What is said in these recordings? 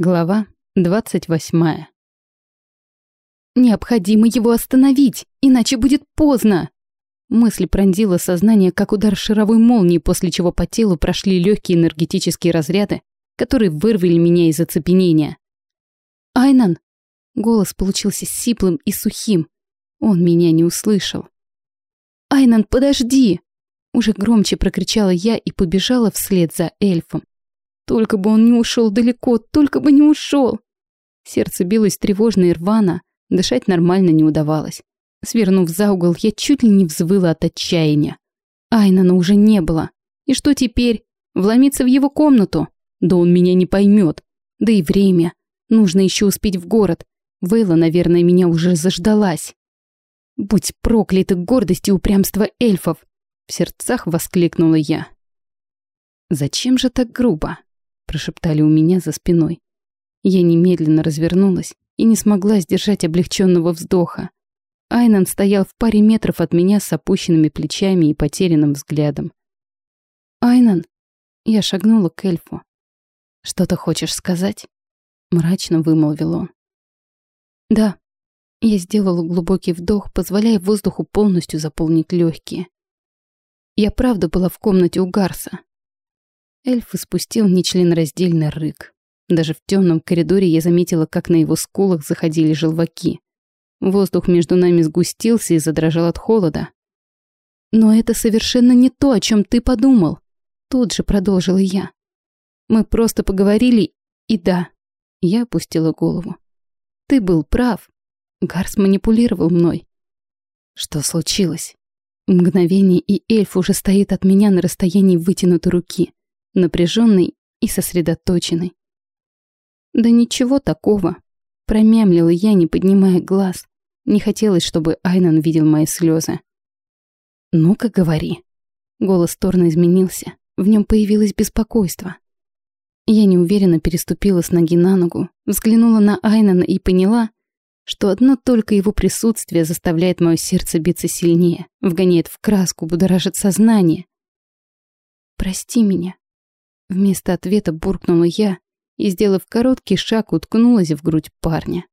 Глава 28. Необходимо его остановить, иначе будет поздно. Мысль пронзила сознание, как удар шаровой молнии, после чего по телу прошли легкие энергетические разряды, которые вырвали меня из оцепенения. «Айнан!» Голос получился сиплым и сухим. Он меня не услышал. «Айнан, подожди!» Уже громче прокричала я и побежала вслед за эльфом. Только бы он не ушел далеко, только бы не ушел. Сердце билось тревожно и рвано, дышать нормально не удавалось. Свернув за угол, я чуть ли не взвыла от отчаяния. Айнана уже не было. И что теперь? Вломиться в его комнату? Да он меня не поймет. Да и время. Нужно еще успеть в город. Вейла, наверное, меня уже заждалась. Будь прокляты гордость и упрямство эльфов! В сердцах воскликнула я. Зачем же так грубо? Прошептали у меня за спиной. Я немедленно развернулась и не смогла сдержать облегченного вздоха. Айнан стоял в паре метров от меня с опущенными плечами и потерянным взглядом. «Айнан!» Я шагнула к эльфу. «Что-то хочешь сказать?» Мрачно вымолвил он. «Да». Я сделала глубокий вдох, позволяя воздуху полностью заполнить легкие. Я правда была в комнате у Гарса. Эльф испустил нечленораздельный рык. Даже в темном коридоре я заметила, как на его скулах заходили желваки. Воздух между нами сгустился и задрожал от холода. «Но это совершенно не то, о чем ты подумал», — тут же продолжила я. «Мы просто поговорили, и да». Я опустила голову. «Ты был прав. Гарс манипулировал мной». «Что случилось?» Мгновение, и эльф уже стоит от меня на расстоянии вытянутой руки напряженный и сосредоточенный. Да ничего такого. Промямлила я, не поднимая глаз. Не хотелось, чтобы Айнан видел мои слезы. «Ну-ка, говори». Голос Торна изменился. В нем появилось беспокойство. Я неуверенно переступила с ноги на ногу, взглянула на Айнана и поняла, что одно только его присутствие заставляет мое сердце биться сильнее, вгоняет в краску, будоражит сознание. «Прости меня», Вместо ответа буркнула я и, сделав короткий шаг, уткнулась в грудь парня.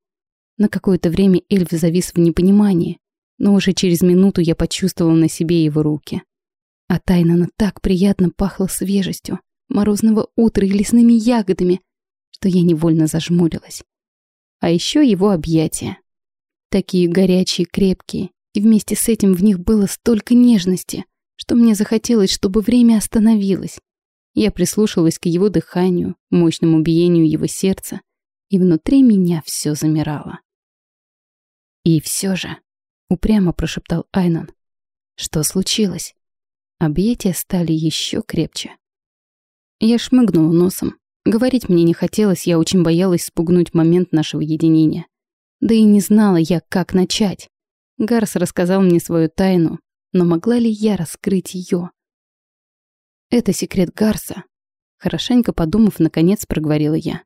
На какое-то время эльф завис в непонимании, но уже через минуту я почувствовала на себе его руки. А Тайнана так приятно пахло свежестью, морозного утра и лесными ягодами, что я невольно зажмурилась. А еще его объятия. Такие горячие, крепкие, и вместе с этим в них было столько нежности, что мне захотелось, чтобы время остановилось, я прислушалась к его дыханию, мощному биению его сердца, и внутри меня все замирало. «И все же», — упрямо прошептал Айнан, — «что случилось?» Объятия стали еще крепче. Я шмыгнула носом. Говорить мне не хотелось, я очень боялась спугнуть момент нашего единения. Да и не знала я, как начать. Гарс рассказал мне свою тайну, но могла ли я раскрыть ее? Это секрет Гарса. Хорошенько подумав, наконец проговорила я.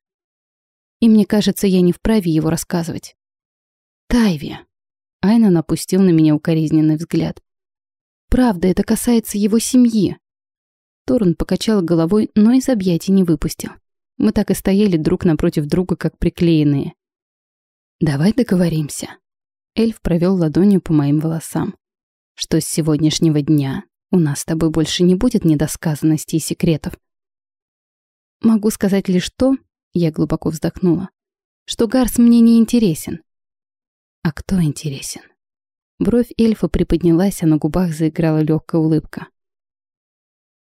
И мне кажется, я не вправе его рассказывать. Тайви. Айна напустил на меня укоризненный взгляд. Правда, это касается его семьи. Торн покачал головой, но из объятий не выпустил. Мы так и стояли друг напротив друга, как приклеенные. «Давай договоримся». Эльф провел ладонью по моим волосам. «Что с сегодняшнего дня у нас с тобой больше не будет недосказанностей и секретов. Могу сказать лишь то, я глубоко вздохнула, что Гарс мне не интересен. А кто интересен? Бровь эльфа приподнялась, а на губах заиграла легкая улыбка.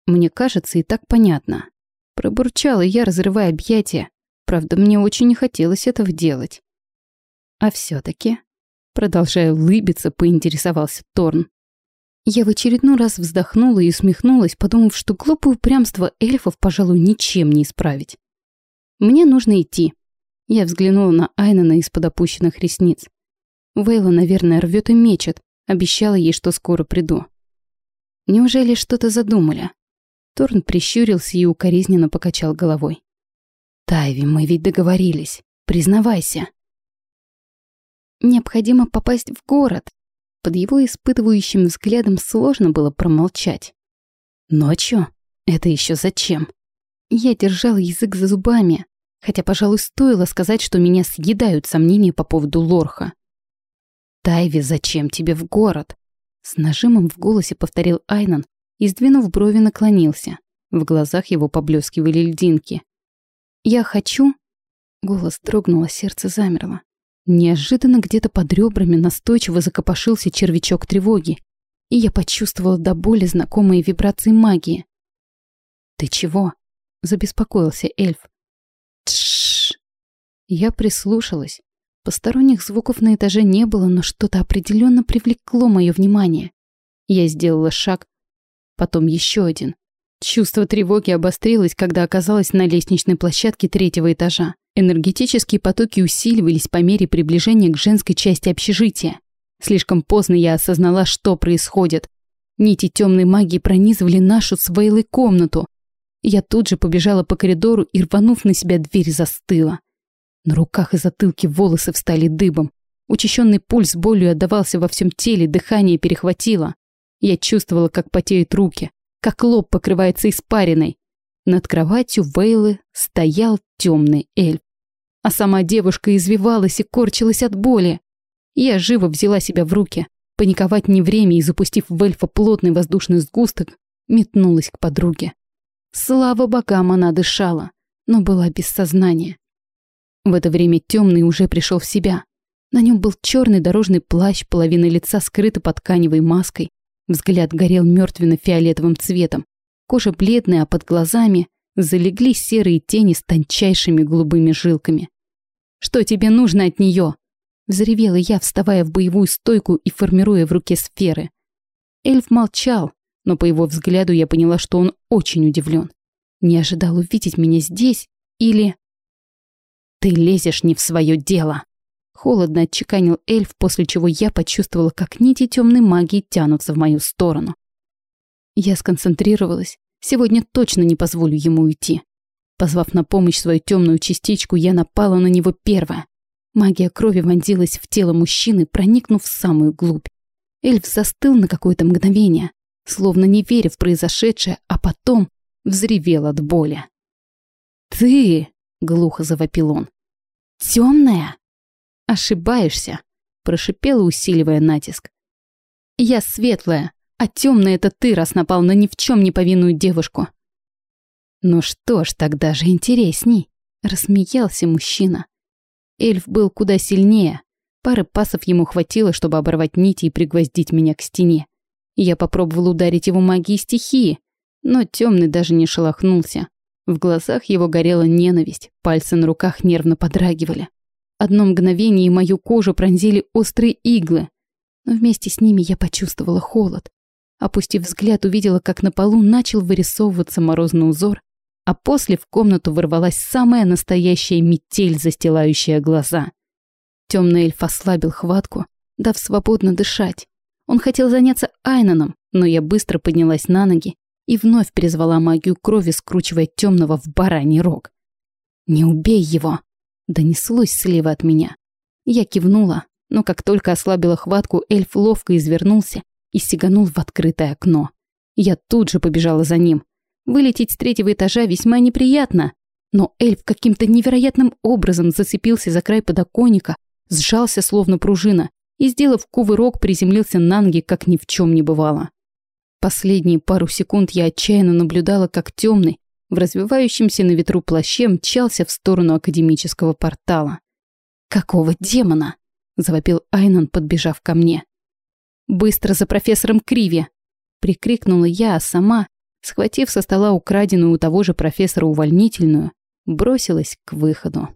Мне кажется, и так понятно. Пробурчала я, разрывая объятия. Правда, мне очень не хотелось этого делать. А все таки продолжая улыбиться, поинтересовался Торн. Я в очередной раз вздохнула и усмехнулась, подумав, что глупое упрямство эльфов, пожалуй, ничем не исправить. «Мне нужно идти». Я взглянула на Айнана из-под опущенных ресниц. Вейла, наверное, рвет и мечет. Обещала ей, что скоро приду. Неужели что-то задумали? Торн прищурился и укоризненно покачал головой. «Тайви, мы ведь договорились. Признавайся». «Необходимо попасть в город», под его испытывающим взглядом сложно было промолчать. «Ночью? Это еще зачем?» Я держал язык за зубами. Хотя, пожалуй, стоило сказать, что меня съедают сомнения по поводу Лорха. «Тайви, зачем тебе в город?» С нажимом в голосе повторил Айнан и, сдвинув брови, наклонился. В глазах его поблескивали льдинки. «Я хочу...» Голос дрогнул, а сердце замерло. Неожиданно где-то под ребрами настойчиво закопошился червячок тревоги, и я почувствовала до боли знакомые вибрации магии. «Ты чего?» — забеспокоился эльф. Тш. Я прислушалась. Посторонних звуков на этаже не было, но что-то определенно привлекло мое внимание. Я сделала шаг, потом еще один. Чувство тревоги обострилось, когда оказалась на лестничной площадке третьего этажа. Энергетические потоки усиливались по мере приближения к женской части общежития. Слишком поздно я осознала, что происходит. Нити темной магии пронизывали нашу с Вейлой комнату. Я тут же побежала по коридору и, рванув на себя дверь, застыла. На руках и затылке волосы встали дыбом. Учащенный пульс болью отдавался во всем теле, дыхание перехватило. Я чувствовала, как потеют руки, как лоб покрывается испариной. Над кроватью Вейлы стоял темный эльф. А сама девушка извивалась и корчилась от боли. Я живо взяла себя в руки. Паниковать не время и, запустив в эльфа плотный воздушный сгусток, метнулась к подруге. Слава богам, она дышала, но была без сознания. В это время темный уже пришел в себя. На нем был черный дорожный плащ, половина лица скрыта под тканевой маской. Взгляд горел мертвенно-фиолетовым цветом. Кожа бледная, а под глазами залегли серые тени с тончайшими голубыми жилками. «Что тебе нужно от нее? Взревела я, вставая в боевую стойку и формируя в руке сферы. Эльф молчал, но по его взгляду я поняла, что он очень удивлен. Не ожидал увидеть меня здесь или... «Ты лезешь не в свое дело!» Холодно отчеканил эльф, после чего я почувствовала, как нити темной магии тянутся в мою сторону. Я сконцентрировалась. Сегодня точно не позволю ему уйти. Позвав на помощь свою темную частичку, я напала на него первая. Магия крови вонзилась в тело мужчины, проникнув в самую глубь. Эльф застыл на какое-то мгновение, словно не веря в произошедшее, а потом взревел от боли. «Ты!» — глухо завопил он. «Темная?» «Ошибаешься», — прошипела, усиливая натиск. «Я светлая, а темная это ты, раз напал на ни в чем не повинную девушку». «Ну что ж, тогда же интересней», — рассмеялся мужчина. Эльф был куда сильнее. Пары пасов ему хватило, чтобы оборвать нити и пригвоздить меня к стене. Я попробовал ударить его магией стихии, но темный даже не шелохнулся. В глазах его горела ненависть, пальцы на руках нервно подрагивали. Одно мгновение мою кожу пронзили острые иглы, но вместе с ними я почувствовала холод. Опустив взгляд, увидела, как на полу начал вырисовываться морозный узор, а после в комнату ворвалась самая настоящая метель, застилающая глаза. Темный эльф ослабил хватку, дав свободно дышать. Он хотел заняться Айнаном, но я быстро поднялась на ноги и вновь призвала магию крови, скручивая темного в бараний рог. «Не убей его!» — донеслось слева от меня. Я кивнула, но как только ослабила хватку, эльф ловко извернулся и сиганул в открытое окно. Я тут же побежала за ним. Вылететь с третьего этажа весьма неприятно, но эльф каким-то невероятным образом зацепился за край подоконника, сжался словно пружина и, сделав кувырок, приземлился на ноги, как ни в чем не бывало. Последние пару секунд я отчаянно наблюдала, как темный, в развивающемся на ветру плаще мчался в сторону академического портала. «Какого демона?» — завопил Айнан, подбежав ко мне. «Быстро за профессором Криви!» — прикрикнула я, а сама, схватив со стола украденную у того же профессора увольнительную, бросилась к выходу.